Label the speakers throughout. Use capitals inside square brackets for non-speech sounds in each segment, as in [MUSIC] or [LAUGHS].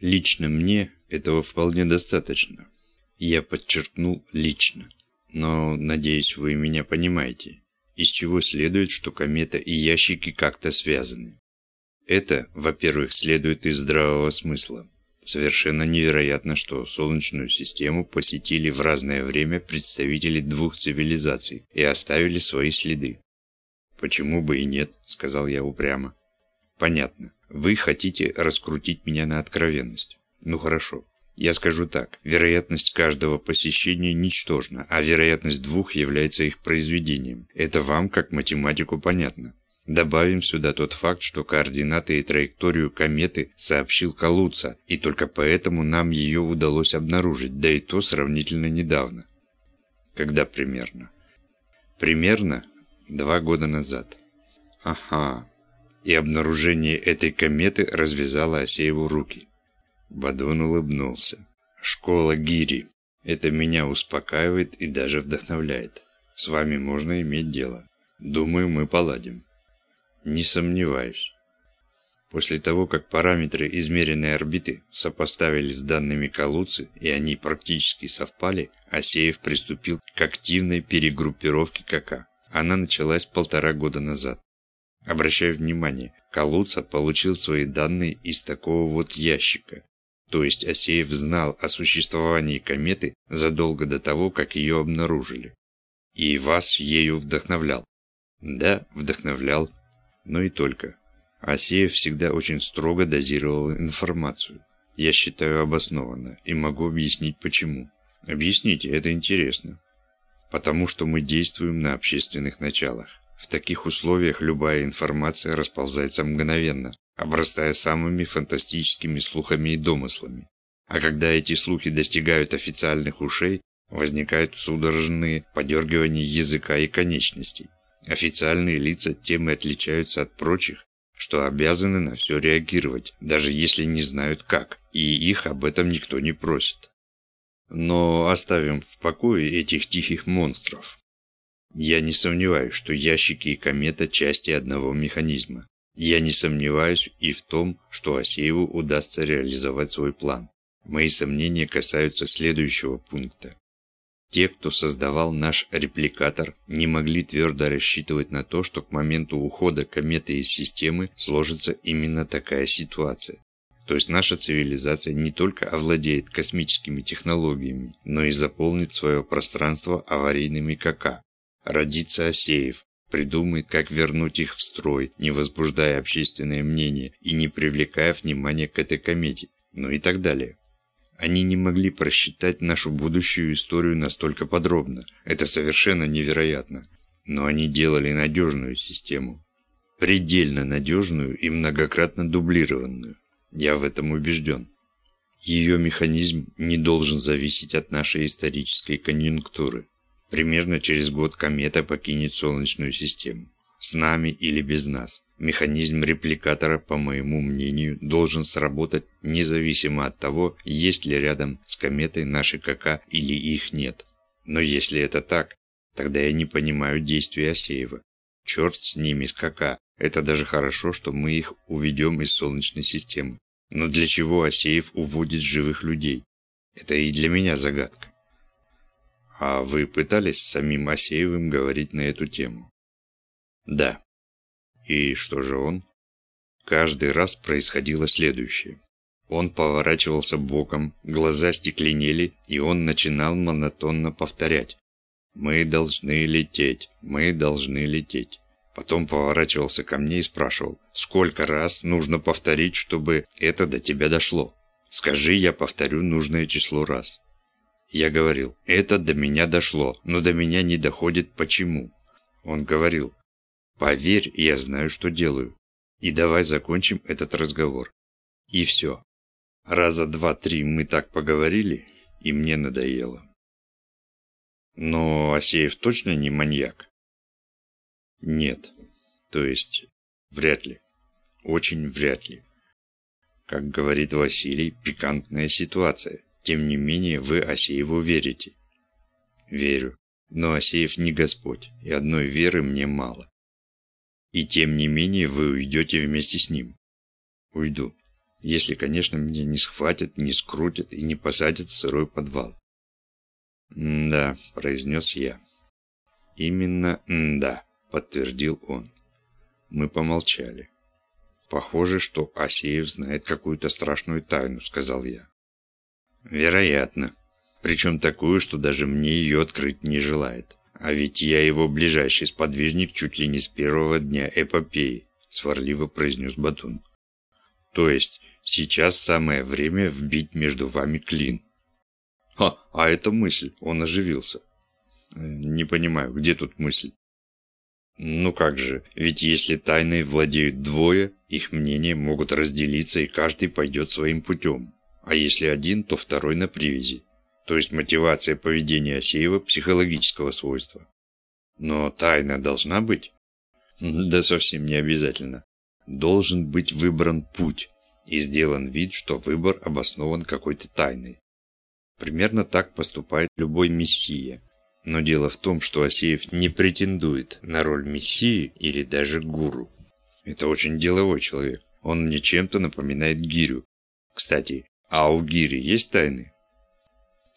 Speaker 1: Лично мне этого вполне достаточно. Я подчеркнул «лично». Но, надеюсь, вы меня понимаете, из чего следует, что комета и ящики как-то связаны. Это, во-первых, следует из здравого смысла. Совершенно невероятно, что Солнечную систему посетили в разное время представители двух цивилизаций и оставили свои следы. «Почему бы и нет?» – сказал я упрямо. «Понятно. Вы хотите раскрутить меня на откровенность. Ну хорошо. Я скажу так. Вероятность каждого посещения ничтожна, а вероятность двух является их произведением. Это вам, как математику, понятно. Добавим сюда тот факт, что координаты и траекторию кометы сообщил Калуца, и только поэтому нам ее удалось обнаружить, да и то сравнительно недавно. Когда примерно? Примерно два года назад. Ага. И обнаружение этой кометы развязало Асееву руки. Бадун улыбнулся. Школа Гири. Это меня успокаивает и даже вдохновляет. С вами можно иметь дело. Думаю, мы поладим. Не сомневаюсь. После того, как параметры измеренной орбиты сопоставили с данными Калуцы, и они практически совпали, Асеев приступил к активной перегруппировке КК. Она началась полтора года назад. Обращаю внимание, Калуца получил свои данные из такого вот ящика. То есть Асеев знал о существовании кометы задолго до того, как ее обнаружили. И вас ею вдохновлял. Да, вдохновлял, но и только. Асеев всегда очень строго дозировал информацию. Я считаю обоснованно и могу объяснить почему. Объясните, это интересно. Потому что мы действуем на общественных началах. В таких условиях любая информация расползается мгновенно, обрастая самыми фантастическими слухами и домыслами. А когда эти слухи достигают официальных ушей, возникают судорожные подергивания языка и конечностей. Официальные лица тем и отличаются от прочих, что обязаны на все реагировать, даже если не знают как, и их об этом никто не просит. Но оставим в покое этих тихих монстров. Я не сомневаюсь, что ящики и комета – части одного механизма. Я не сомневаюсь и в том, что Асееву удастся реализовать свой план. Мои сомнения касаются следующего пункта. Те, кто создавал наш репликатор, не могли твердо рассчитывать на то, что к моменту ухода кометы из системы сложится именно такая ситуация. То есть наша цивилизация не только овладеет космическими технологиями, но и заполнит свое пространство аварийными КК. Родится Асеев, придумает, как вернуть их в строй, не возбуждая общественное мнение и не привлекая внимания к этой комете, ну и так далее. Они не могли просчитать нашу будущую историю настолько подробно. Это совершенно невероятно. Но они делали надежную систему. Предельно надежную и многократно дублированную. Я в этом убежден. Ее механизм не должен зависеть от нашей исторической конъюнктуры. Примерно через год комета покинет Солнечную систему. С нами или без нас. Механизм репликатора, по моему мнению, должен сработать независимо от того, есть ли рядом с кометой наши КК или их нет. Но если это так, тогда я не понимаю действий Асеева. Черт с ними, с КК. Это даже хорошо, что мы их уведем из Солнечной системы. Но для чего Асеев уводит живых людей? Это и для меня загадка. А вы пытались с самим Асеевым говорить на эту тему? Да. И что же он? Каждый раз происходило следующее. Он поворачивался боком, глаза стекленели, и он начинал монотонно повторять. «Мы должны лететь, мы должны лететь». Потом поворачивался ко мне и спрашивал, «Сколько раз нужно повторить, чтобы это до тебя дошло?» «Скажи, я повторю нужное число раз». Я говорил, «Это до меня дошло, но до меня не доходит почему?» Он говорил, Поверь, я знаю, что делаю. И давай закончим этот разговор. И все. Раза два-три мы так поговорили, и мне надоело. Но Асеев точно не маньяк? Нет. То есть, вряд ли. Очень вряд ли. Как говорит Василий, пикантная ситуация. Тем не менее, вы Асееву верите. Верю. Но Асеев не Господь, и одной веры мне мало. И тем не менее вы уйдете вместе с ним. Уйду. Если, конечно, меня не схватят, не скрутят и не посадят в сырой подвал. «Да», — произнес я. «Именно «да», — подтвердил он. Мы помолчали. «Похоже, что Асеев знает какую-то страшную тайну», — сказал я. «Вероятно. Причем такую, что даже мне ее открыть не желает. А ведь я его ближайший сподвижник чуть ли не с первого дня эпопеи», — сварливо произнес Батун. «То есть сейчас самое время вбить между вами клин». «Ха, а это мысль», — он оживился. «Э, «Не понимаю, где тут мысль?» Ну как же, ведь если тайной владеют двое, их мнения могут разделиться и каждый пойдет своим путем. А если один, то второй на привязи. То есть мотивация поведения Асеева психологического свойства. Но тайна должна быть? [LAUGHS] Да совсем не обязательно. Должен быть выбран путь и сделан вид, что выбор обоснован какой-то тайной. Примерно так поступает любой мессия. Но дело в том, что Асеев не претендует на роль мессии или даже гуру. Это очень деловой человек. Он мне чем-то напоминает гирю. Кстати, а у гири есть тайны?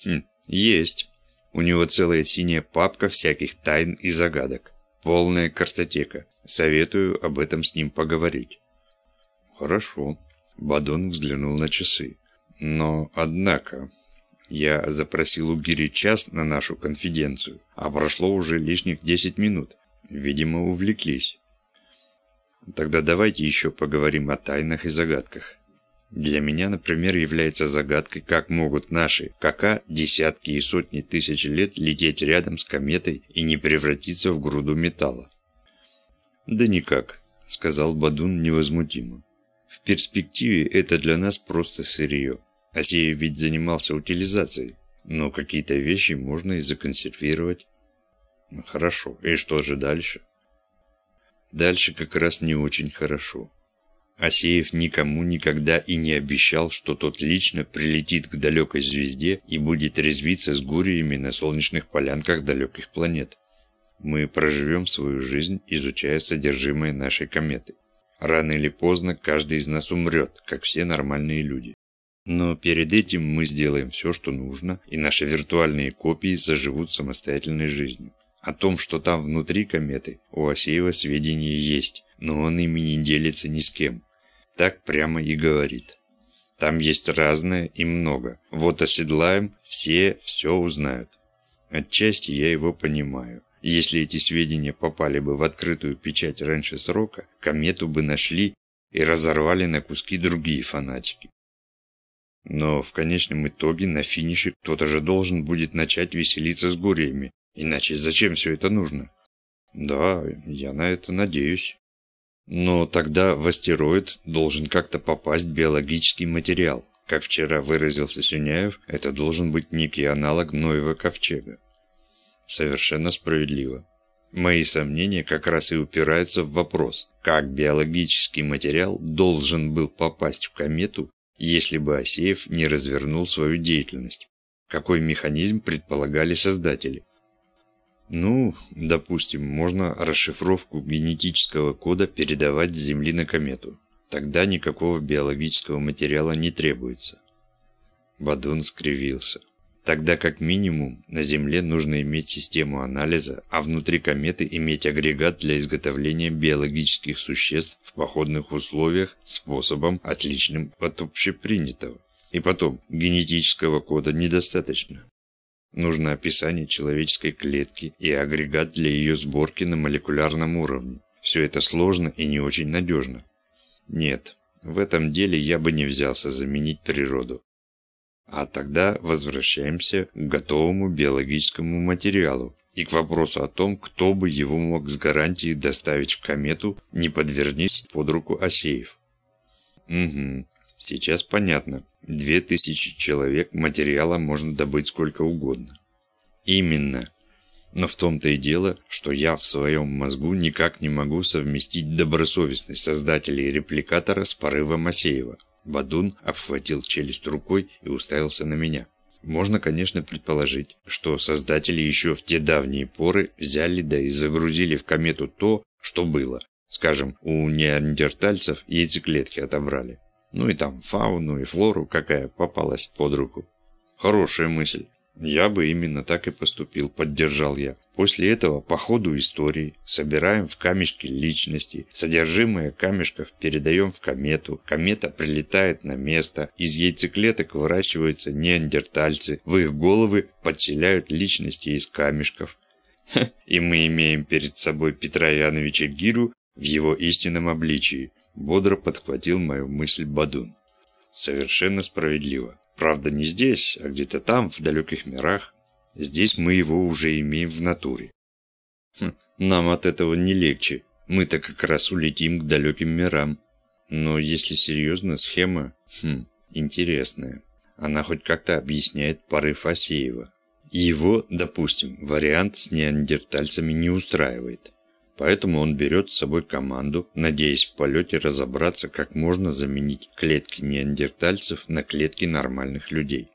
Speaker 1: Хм, есть. У него целая синяя папка всяких тайн и загадок. Полная картотека. Советую об этом с ним поговорить. Хорошо. Бадон взглянул на часы. Но, однако, я запросил у Гири час на нашу конфиденцию, а прошло уже лишних 10 минут. Видимо, увлеклись. Тогда давайте еще поговорим о тайнах и загадках. Для меня, например, является загадкой, как могут наши КК десятки и сотни тысяч лет лететь рядом с кометой и не превратиться в груду металла. «Да никак», — сказал Бадун невозмутимо. «В перспективе это для нас просто сырье. Асеев ведь занимался утилизацией, но какие-то вещи можно и законсервировать. Хорошо, и что же дальше? Дальше как раз не очень хорошо. Асеев никому никогда и не обещал, что тот лично прилетит к далекой звезде и будет резвиться с гуриями на солнечных полянках далеких планет. Мы проживем свою жизнь, изучая содержимое нашей кометы. Рано или поздно каждый из нас умрет, как все нормальные люди. Но перед этим мы сделаем все, что нужно, и наши виртуальные копии заживут самостоятельной жизнью. О том, что там внутри кометы, у Асеева сведения есть, но он ими не делится ни с кем. Так прямо и говорит. Там есть разное и много. Вот оседлаем, все все узнают. Отчасти я его понимаю. Если эти сведения попали бы в открытую печать раньше срока, комету бы нашли и разорвали на куски другие фанатики. Но в конечном итоге на финише кто-то же должен будет начать веселиться с гуриями. Иначе зачем все это нужно? Да, я на это надеюсь. Но тогда в астероид должен как-то попасть биологический материал. Как вчера выразился Сюняев, это должен быть некий аналог Ноева ковчега. Совершенно справедливо. Мои сомнения как раз и упираются в вопрос, как биологический материал должен был попасть в комету если бы Асеев не развернул свою деятельность. Какой механизм предполагали создатели? Ну, допустим, можно расшифровку генетического кода передавать с Земли на комету. Тогда никакого биологического материала не требуется. Бадун скривился. Тогда как минимум на Земле нужно иметь систему анализа, а внутри кометы иметь агрегат для изготовления биологических существ в походных условиях способом, отличным от общепринятого. И потом, генетического кода недостаточно. Нужно описание человеческой клетки и агрегат для ее сборки на молекулярном уровне. Все это сложно и не очень надежно. Нет, в этом деле я бы не взялся заменить природу. А тогда возвращаемся к готовому биологическому материалу и к вопросу о том, кто бы его мог с гарантией доставить в комету, не подвернись под руку Асеев. Угу, сейчас понятно. Две тысячи человек материала можно добыть сколько угодно. Именно. Но в том-то и дело, что я в своем мозгу никак не могу совместить добросовестность создателей репликатора с порывом Асеева. Бадун обхватил челюсть рукой и уставился на меня. Можно, конечно, предположить, что создатели еще в те давние поры взяли да и загрузили в комету то, что было. Скажем, у неандертальцев яйцеклетки отобрали. Ну и там фауну и флору, какая попалась под руку. Хорошая мысль. Я бы именно так и поступил, поддержал я. После этого по ходу истории собираем в камешки личности, содержимое камешков передаем в комету, комета прилетает на место, из яйцеклеток выращиваются неандертальцы, в их головы подселяют личности из камешков. и мы имеем перед собой Петра Яновича Гиру в его истинном обличии, бодро подхватил мою мысль Бадун. Совершенно справедливо. Правда, не здесь, а где-то там, в далеких мирах. Здесь мы его уже имеем в натуре. Хм, нам от этого не легче. Мы-то как раз улетим к далеким мирам. Но если серьезно, схема, хм, интересная. Она хоть как-то объясняет порыв Асеева. Его, допустим, вариант с неандертальцами не устраивает. Поэтому он берет с собой команду, надеясь в полете разобраться, как можно заменить клетки неандертальцев на клетки нормальных людей.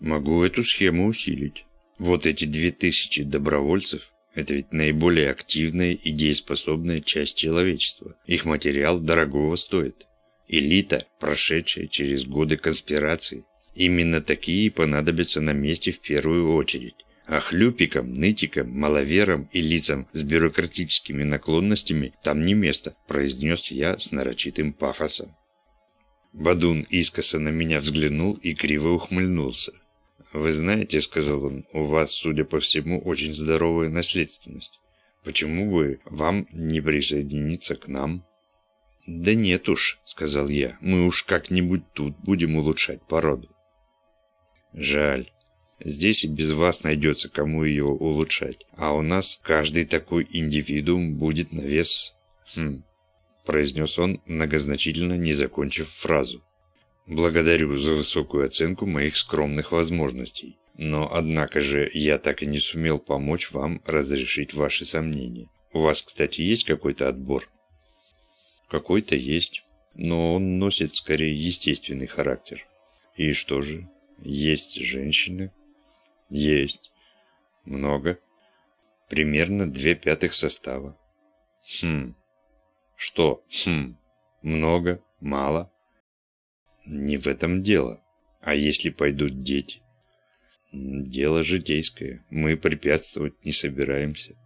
Speaker 1: Могу эту схему усилить. Вот эти две тысячи добровольцев – это ведь наиболее активная и дееспособная часть человечества. Их материал дорогого стоит. Элита, прошедшая через годы конспирации. Именно такие понадобятся на месте в первую очередь. А хлюпикам, нытикам, маловерам и лицам с бюрократическими наклонностями там не место, произнес я с нарочитым пафосом. Бадун искоса на меня взглянул и криво ухмыльнулся. «Вы знаете, — сказал он, — у вас, судя по всему, очень здоровая наследственность. Почему бы вам не присоединиться к нам?» «Да нет уж», — сказал я, — «мы уж как-нибудь тут будем улучшать породу». «Жаль. Здесь и без вас найдется, кому ее улучшать. А у нас каждый такой индивидуум будет на вес... Хм, произнес он, многозначительно не закончив фразу. Благодарю за высокую оценку моих скромных возможностей. Но, однако же, я так и не сумел помочь вам разрешить ваши сомнения. У вас, кстати, есть какой-то отбор? Какой-то есть, но он носит скорее естественный характер. И что же? Есть женщины? Есть. Много. Примерно две пятых состава. Хм. Что? Хм. Много? Мало? Не в этом дело. А если пойдут дети? Дело житейское. Мы препятствовать не собираемся.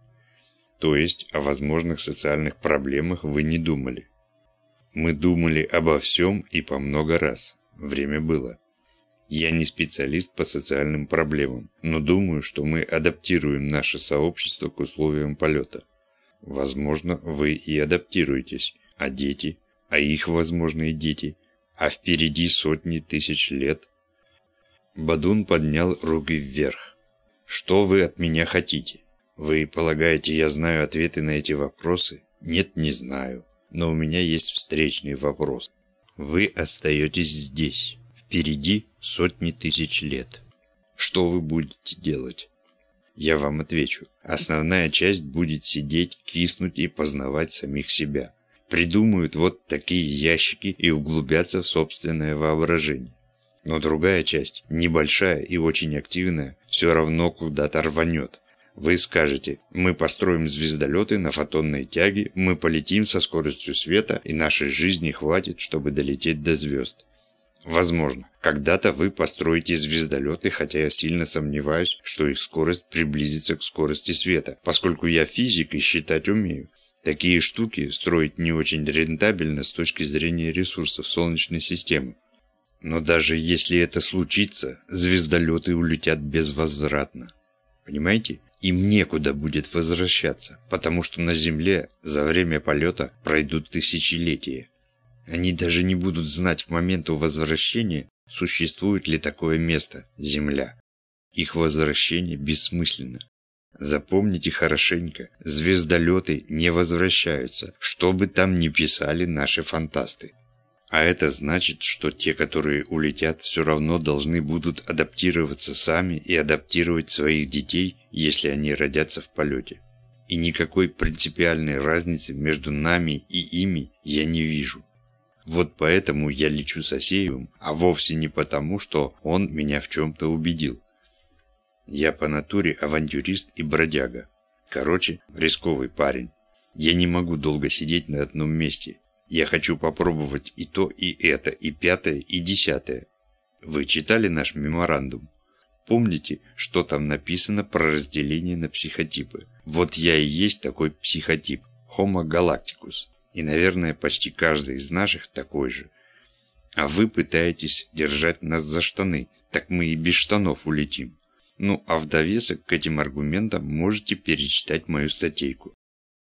Speaker 1: То есть о возможных социальных проблемах вы не думали. Мы думали обо всем и по много раз. Время было. Я не специалист по социальным проблемам, но думаю, что мы адаптируем наше сообщество к условиям полета. Возможно, вы и адаптируетесь, а дети, а их возможные дети, а впереди сотни тысяч лет. Бадун поднял руки вверх. Что вы от меня хотите? Вы полагаете, я знаю ответы на эти вопросы? Нет, не знаю. Но у меня есть встречный вопрос. Вы остаетесь здесь. Впереди сотни тысяч лет. Что вы будете делать? Я вам отвечу. Основная часть будет сидеть, киснуть и познавать самих себя. Придумают вот такие ящики и углубятся в собственное воображение. Но другая часть, небольшая и очень активная, все равно куда-то рванет. Вы скажете, мы построим звездолеты на фотонной тяге, мы полетим со скоростью света, и нашей жизни хватит, чтобы долететь до звезд. Возможно, когда-то вы построите звездолеты, хотя я сильно сомневаюсь, что их скорость приблизится к скорости света, поскольку я физик и считать умею. Такие штуки строить не очень рентабельно с точки зрения ресурсов Солнечной системы. Но даже если это случится, звездолеты улетят безвозвратно. Понимаете? Им некуда будет возвращаться, потому что на Земле за время полета пройдут тысячелетия. Они даже не будут знать к моменту возвращения, существует ли такое место – Земля. Их возвращение бессмысленно. Запомните хорошенько, звездолеты не возвращаются, что бы там ни писали наши фантасты. А это значит, что те, которые улетят, все равно должны будут адаптироваться сами и адаптировать своих детей, если они родятся в полете. И никакой принципиальной разницы между нами и ими я не вижу. Вот поэтому я лечу с Асеевым, а вовсе не потому, что он меня в чем-то убедил. Я по натуре авантюрист и бродяга. Короче, рисковый парень. Я не могу долго сидеть на одном месте. Я хочу попробовать и то, и это, и пятое, и десятое. Вы читали наш меморандум? Помните, что там написано про разделение на психотипы? Вот я и есть такой психотип, Homo galacticus. И, наверное, почти каждый из наших такой же. А вы пытаетесь держать нас за штаны, так мы и без штанов улетим. Ну, а в довесок к этим аргументам можете перечитать мою статейку.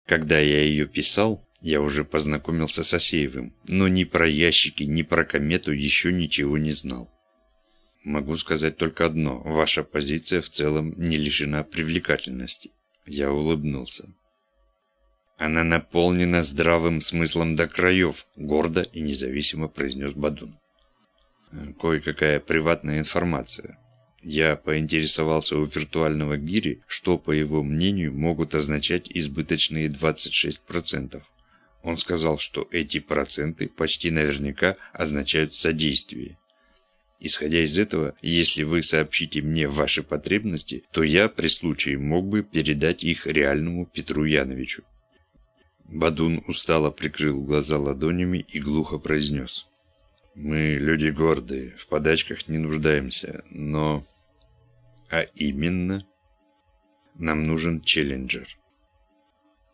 Speaker 1: Когда я ее писал, я уже познакомился с Асеевым, но ни про ящики, ни про комету еще ничего не знал. Могу сказать только одно. Ваша позиция в целом не лишена привлекательности. Я улыбнулся. Она наполнена здравым смыслом до краев, гордо и независимо произнес Бадун. Кое-какая приватная информация. Я поинтересовался у виртуального гири, что, по его мнению, могут означать избыточные 26%. Он сказал, что эти проценты почти наверняка означают содействие. Исходя из этого, если вы сообщите мне ваши потребности, то я при случае мог бы передать их реальному Петру Яновичу. Бадун устало прикрыл глаза ладонями и глухо произнес. «Мы люди гордые, в подачках не нуждаемся, но...» «А именно...» «Нам нужен челленджер».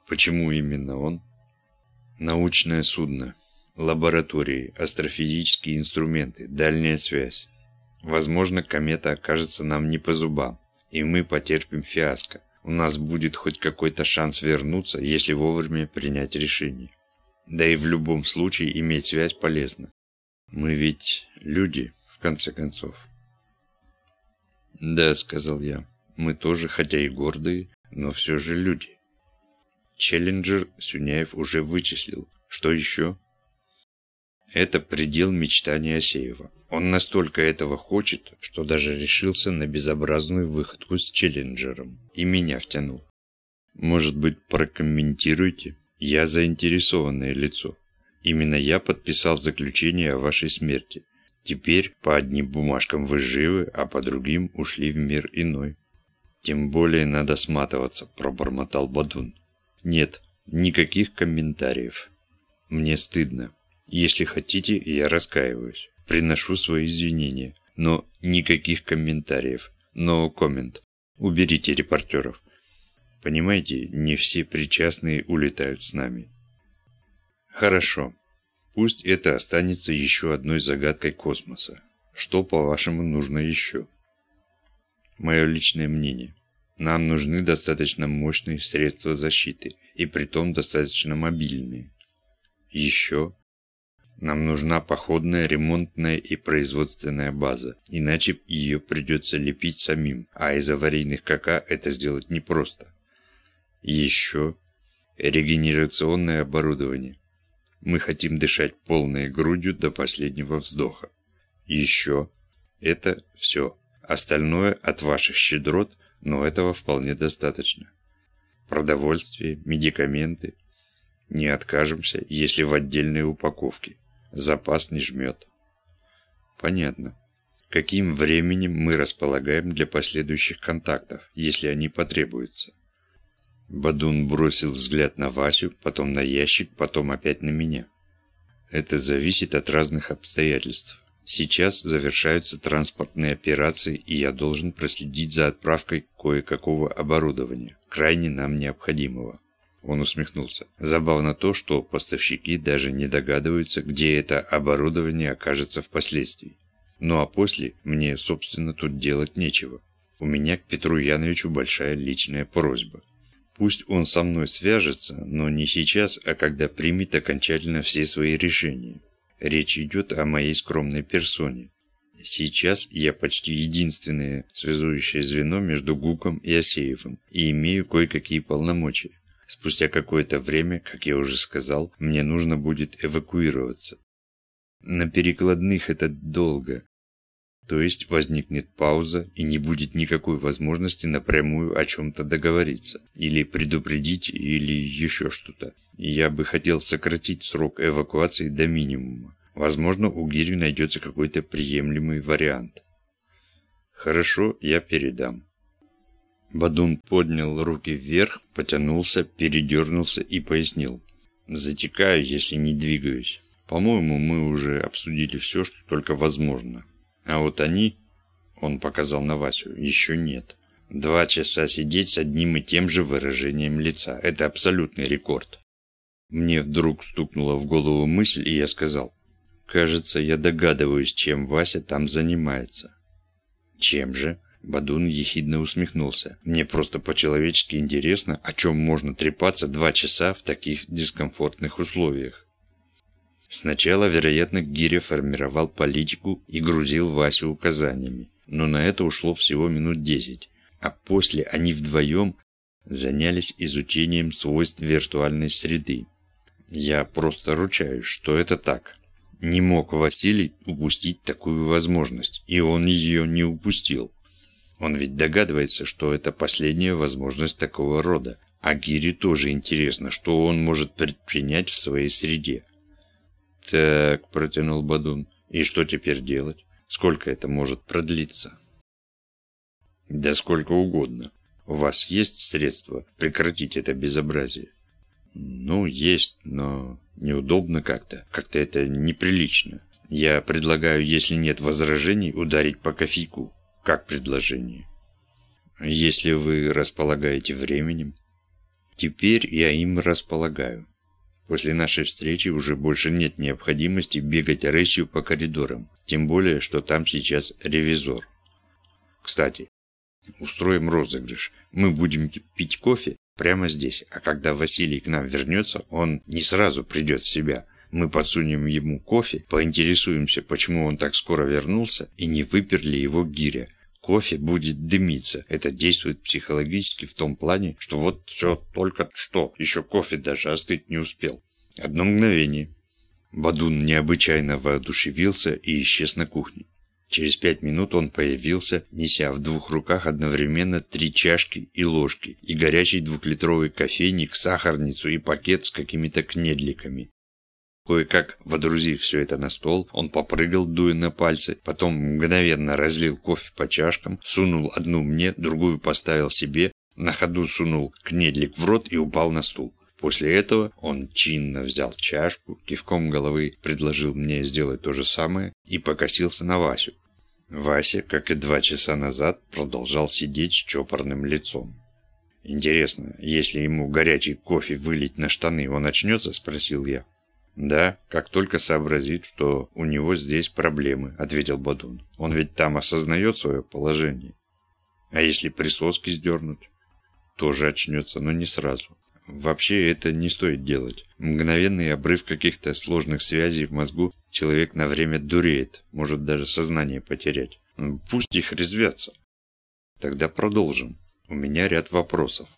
Speaker 1: «Почему именно он?» «Научное судно, Лаборатории, астрофизические инструменты, дальняя связь. Возможно, комета окажется нам не по зубам, и мы потерпим фиаско. У нас будет хоть какой-то шанс вернуться, если вовремя принять решение. Да и в любом случае иметь связь полезно. Мы ведь люди, в конце концов. Да, сказал я, мы тоже, хотя и гордые, но все же люди. Челленджер Сюняев уже вычислил. Что еще? Это предел мечтания Асеева. Он настолько этого хочет, что даже решился на безобразную выходку с челленджером. И меня втянул. Может быть, прокомментируйте? Я заинтересованное лицо. Именно я подписал заключение о вашей смерти. Теперь по одним бумажкам вы живы, а по другим ушли в мир иной. Тем более надо сматываться, пробормотал Бадун. Нет, никаких комментариев. Мне стыдно. Если хотите, я раскаиваюсь. Приношу свои извинения. Но никаких комментариев. Но коммент. Уберите репортеров. Понимаете, не все причастные улетают с нами. Хорошо. Пусть это останется еще одной загадкой космоса. Что, по-вашему, нужно еще? Мое личное мнение. Нам нужны достаточно мощные средства защиты, и притом достаточно мобильные. Еще нам нужна походная, ремонтная и производственная база, иначе ее придется лепить самим, а из аварийных КК это сделать непросто. еще регенерационное оборудование. Мы хотим дышать полной грудью до последнего вздоха. Еще это все. Остальное от ваших щедрот, но этого вполне достаточно. Продовольствие, медикаменты. Не откажемся, если в отдельной упаковке. Запас не жмет. Понятно. Каким временем мы располагаем для последующих контактов, если они потребуются? Бадун бросил взгляд на Васю, потом на ящик, потом опять на меня. Это зависит от разных обстоятельств. Сейчас завершаются транспортные операции, и я должен проследить за отправкой кое-какого оборудования, крайне нам необходимого. Он усмехнулся. Забавно то, что поставщики даже не догадываются, где это оборудование окажется впоследствии. Ну а после мне, собственно, тут делать нечего. У меня к Петру Яновичу большая личная просьба. Пусть он со мной свяжется, но не сейчас, а когда примет окончательно все свои решения. Речь идет о моей скромной персоне. Сейчас я почти единственное связующее звено между Гуком и Асеевым и имею кое-какие полномочия. Спустя какое-то время, как я уже сказал, мне нужно будет эвакуироваться. На перекладных это долго. То есть возникнет пауза и не будет никакой возможности напрямую о чем-то договориться. Или предупредить, или еще что-то. Я бы хотел сократить срок эвакуации до минимума. Возможно, у Гири найдется какой-то приемлемый вариант. Хорошо, я передам. Бадун поднял руки вверх, потянулся, передернулся и пояснил. Затекаю, если не двигаюсь. По-моему, мы уже обсудили все, что только возможно. А вот они, он показал на Васю, еще нет. Два часа сидеть с одним и тем же выражением лица. Это абсолютный рекорд. Мне вдруг стукнула в голову мысль, и я сказал, «Кажется, я догадываюсь, чем Вася там занимается». «Чем же?» Бадун ехидно усмехнулся. «Мне просто по-человечески интересно, о чем можно трепаться два часа в таких дискомфортных условиях». Сначала, вероятно, Гиря формировал политику и грузил Васю указаниями, но на это ушло всего минут десять, а после они вдвоем занялись изучением свойств виртуальной среды. Я просто ручаюсь, что это так. Не мог Василий упустить такую возможность, и он ее не упустил. Он ведь догадывается, что это последняя возможность такого рода. А Гире тоже интересно, что он может предпринять в своей среде. «Так», – протянул Бадун, – «и что теперь делать? Сколько это может продлиться?» «Да сколько угодно. У вас есть средства прекратить это безобразие?» «Ну, есть, но неудобно как-то. Как-то это неприлично. Я предлагаю, если нет возражений, ударить по кофейку как предложение. Если вы располагаете временем, теперь я им располагаю. После нашей встречи уже больше нет необходимости бегать рысью по коридорам, тем более, что там сейчас ревизор. Кстати, устроим розыгрыш. Мы будем пить кофе прямо здесь, а когда Василий к нам вернется, он не сразу придет в себя. Мы подсунем ему кофе, поинтересуемся, почему он так скоро вернулся, и не выперли его гиря. Кофе будет дымиться. Это действует психологически в том плане, что вот все только что, еще кофе даже остыть не успел. Одно мгновение. Бадун необычайно воодушевился и исчез на кухне. Через пять минут он появился, неся в двух руках одновременно три чашки и ложки, и горячий двухлитровый кофейник, сахарницу и пакет с какими-то кнедликами. Кое-как, водрузив все это на стол, он попрыгал, дуя на пальцы, потом мгновенно разлил кофе по чашкам, сунул одну мне, другую поставил себе, на ходу сунул кнедлик в рот и упал на стул. После этого он чинно взял чашку, кивком головы предложил мне сделать то же самое и покосился на Васю. Вася, как и два часа назад, продолжал сидеть с чопорным лицом. «Интересно, если ему горячий кофе вылить на штаны, он очнется?» – спросил я. «Да, как только сообразит, что у него здесь проблемы», – ответил Бадун. «Он ведь там осознает свое положение. А если присоски сдернуть?» «Тоже очнется, но не сразу. Вообще это не стоит делать. Мгновенный обрыв каких-то сложных связей в мозгу человек на время дуреет, может даже сознание потерять. Пусть их резвятся. Тогда продолжим. У меня ряд вопросов.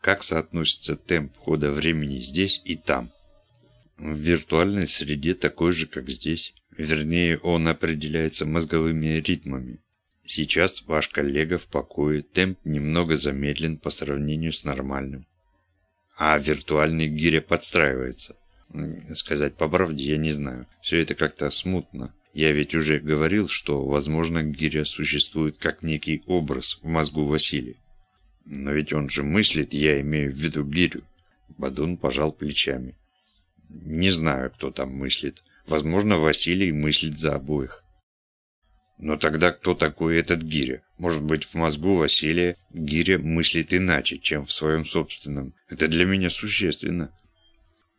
Speaker 1: Как соотносится темп хода времени здесь и там? В виртуальной среде такой же, как здесь. Вернее, он определяется мозговыми ритмами. Сейчас ваш коллега в покое, темп немного замедлен по сравнению с нормальным. А виртуальный гиря подстраивается. Сказать по правде я не знаю. Все это как-то смутно. Я ведь уже говорил, что, возможно, гиря существует как некий образ в мозгу Василия. Но ведь он же мыслит, я имею в виду гирю. Бадун пожал плечами. Не знаю, кто там мыслит. Возможно, Василий мыслит за обоих. Но тогда кто такой этот Гиря? Может быть, в мозгу Василия Гиря мыслит иначе, чем в своем собственном. Это для меня существенно.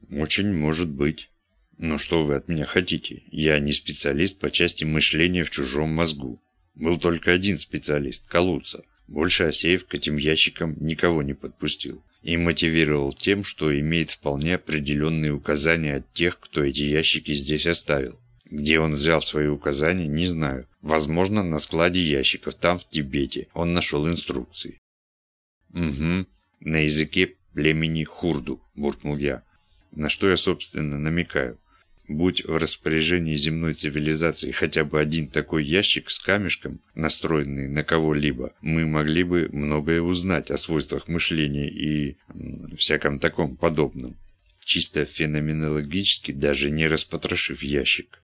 Speaker 1: Очень может быть. Но что вы от меня хотите? Я не специалист по части мышления в чужом мозгу. Был только один специалист – Калуца. Больше Асеев к этим ящикам никого не подпустил и мотивировал тем, что имеет вполне определенные указания от тех, кто эти ящики здесь оставил. Где он взял свои указания, не знаю. Возможно, на складе ящиков, там, в Тибете, он нашел инструкции. «Угу, на языке племени Хурду», – буркнул я. На что я, собственно, намекаю? Будь в распоряжении земной цивилизации хотя бы один такой ящик с камешком, настроенный на кого-либо, мы могли бы многое узнать о свойствах мышления и всяком таком подобном, чисто феноменологически даже не распотрошив ящик.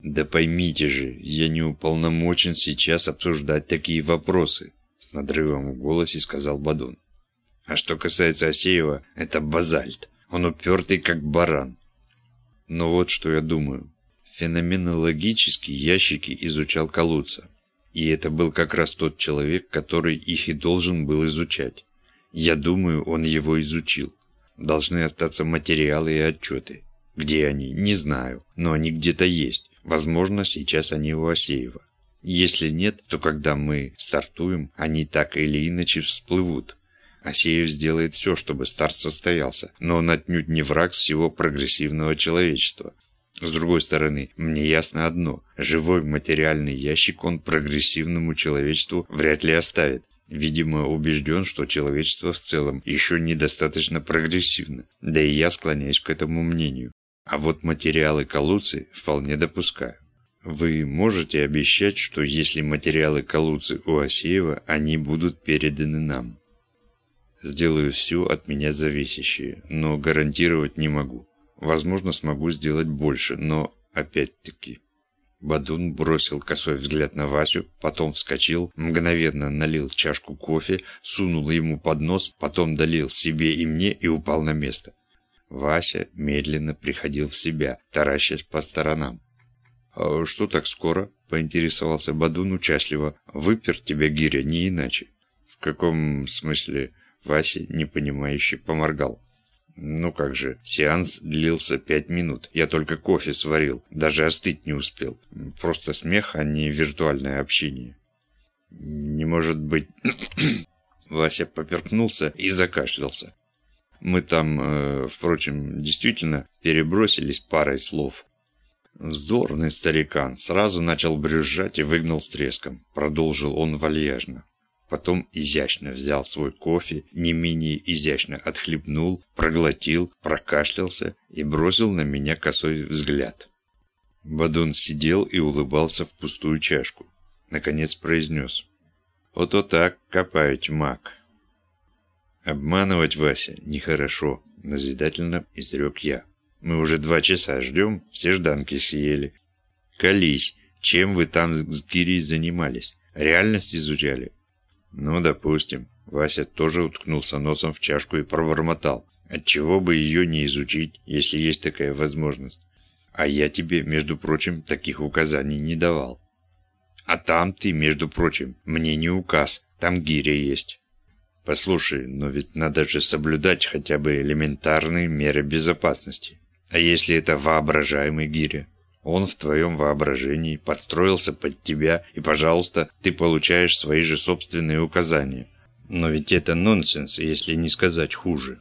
Speaker 1: «Да поймите же, я не уполномочен сейчас обсуждать такие вопросы», с надрывом в голосе сказал Бадун. «А что касается Асеева, это базальт. Он упертый, как баран. Но вот что я думаю. Феноменологически ящики изучал Калуца. И это был как раз тот человек, который их и должен был изучать. Я думаю, он его изучил. Должны остаться материалы и отчеты. Где они, не знаю, но они где-то есть. Возможно, сейчас они у Асеева. Если нет, то когда мы стартуем, они так или иначе всплывут. Асеев сделает все, чтобы старт состоялся, но он отнюдь не враг всего прогрессивного человечества. С другой стороны, мне ясно одно – живой материальный ящик он прогрессивному человечеству вряд ли оставит. Видимо, убежден, что человечество в целом еще недостаточно прогрессивно, да и я склоняюсь к этому мнению. А вот материалы Калуцы вполне допускаю. Вы можете обещать, что если материалы Калуцы у Асеева, они будут переданы нам? Сделаю все от меня зависящее, но гарантировать не могу. Возможно, смогу сделать больше, но опять-таки... Бадун бросил косой взгляд на Васю, потом вскочил, мгновенно налил чашку кофе, сунул ему под нос, потом долил себе и мне и упал на место. Вася медленно приходил в себя, таращась по сторонам. «А что так скоро?» – поинтересовался Бадун участливо. «Выпер тебя гиря, не иначе». «В каком смысле?» – Вася, непонимающе, поморгал. Ну как же, сеанс длился пять минут. Я только кофе сварил, даже остыть не успел. Просто смех, а не виртуальное общение. Не может быть... [COUGHS] Вася поперкнулся и закашлялся. Мы там, э, впрочем, действительно перебросились парой слов. Вздорный старикан сразу начал брюзжать и выгнал с треском. Продолжил он вальяжно. Потом изящно взял свой кофе, не менее изящно отхлебнул, проглотил, прокашлялся и бросил на меня косой взгляд. Бадун сидел и улыбался в пустую чашку. Наконец произнес. «Вот-то так копаете маг». «Обманывать, Вася, нехорошо», — назидательно изрек я. «Мы уже два часа ждем, все жданки съели. Колись, чем вы там с Гирей занимались? Реальность изучали?» Ну, допустим. Вася тоже уткнулся носом в чашку и пробормотал. Отчего бы ее не изучить, если есть такая возможность? А я тебе, между прочим, таких указаний не давал. А там ты, между прочим, мне не указ, там гиря есть. Послушай, но ведь надо же соблюдать хотя бы элементарные меры безопасности. А если это воображаемый гиря? Он в твоем воображении подстроился под тебя, и, пожалуйста, ты получаешь свои же собственные указания. Но ведь это нонсенс, если не сказать хуже.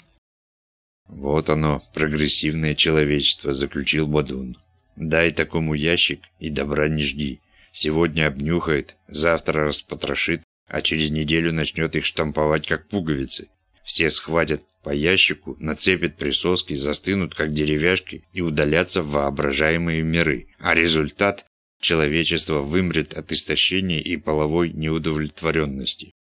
Speaker 1: Вот оно, прогрессивное человечество, заключил Бадун. Дай такому ящик и добра не жди. Сегодня обнюхает, завтра распотрошит, а через неделю начнет их штамповать как пуговицы. Все схватят по ящику, нацепят присоски, застынут как деревяшки и удалятся в воображаемые миры. А результат – человечество вымрет от истощения и половой неудовлетворенности.